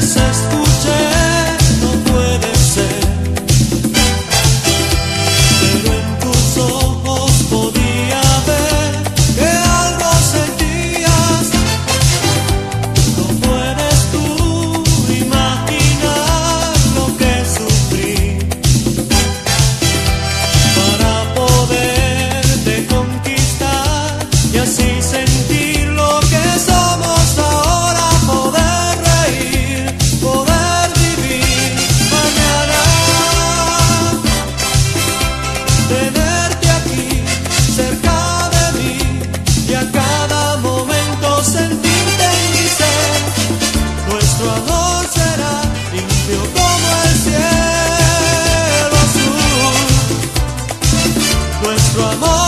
Success. nuestro.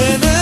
Sevem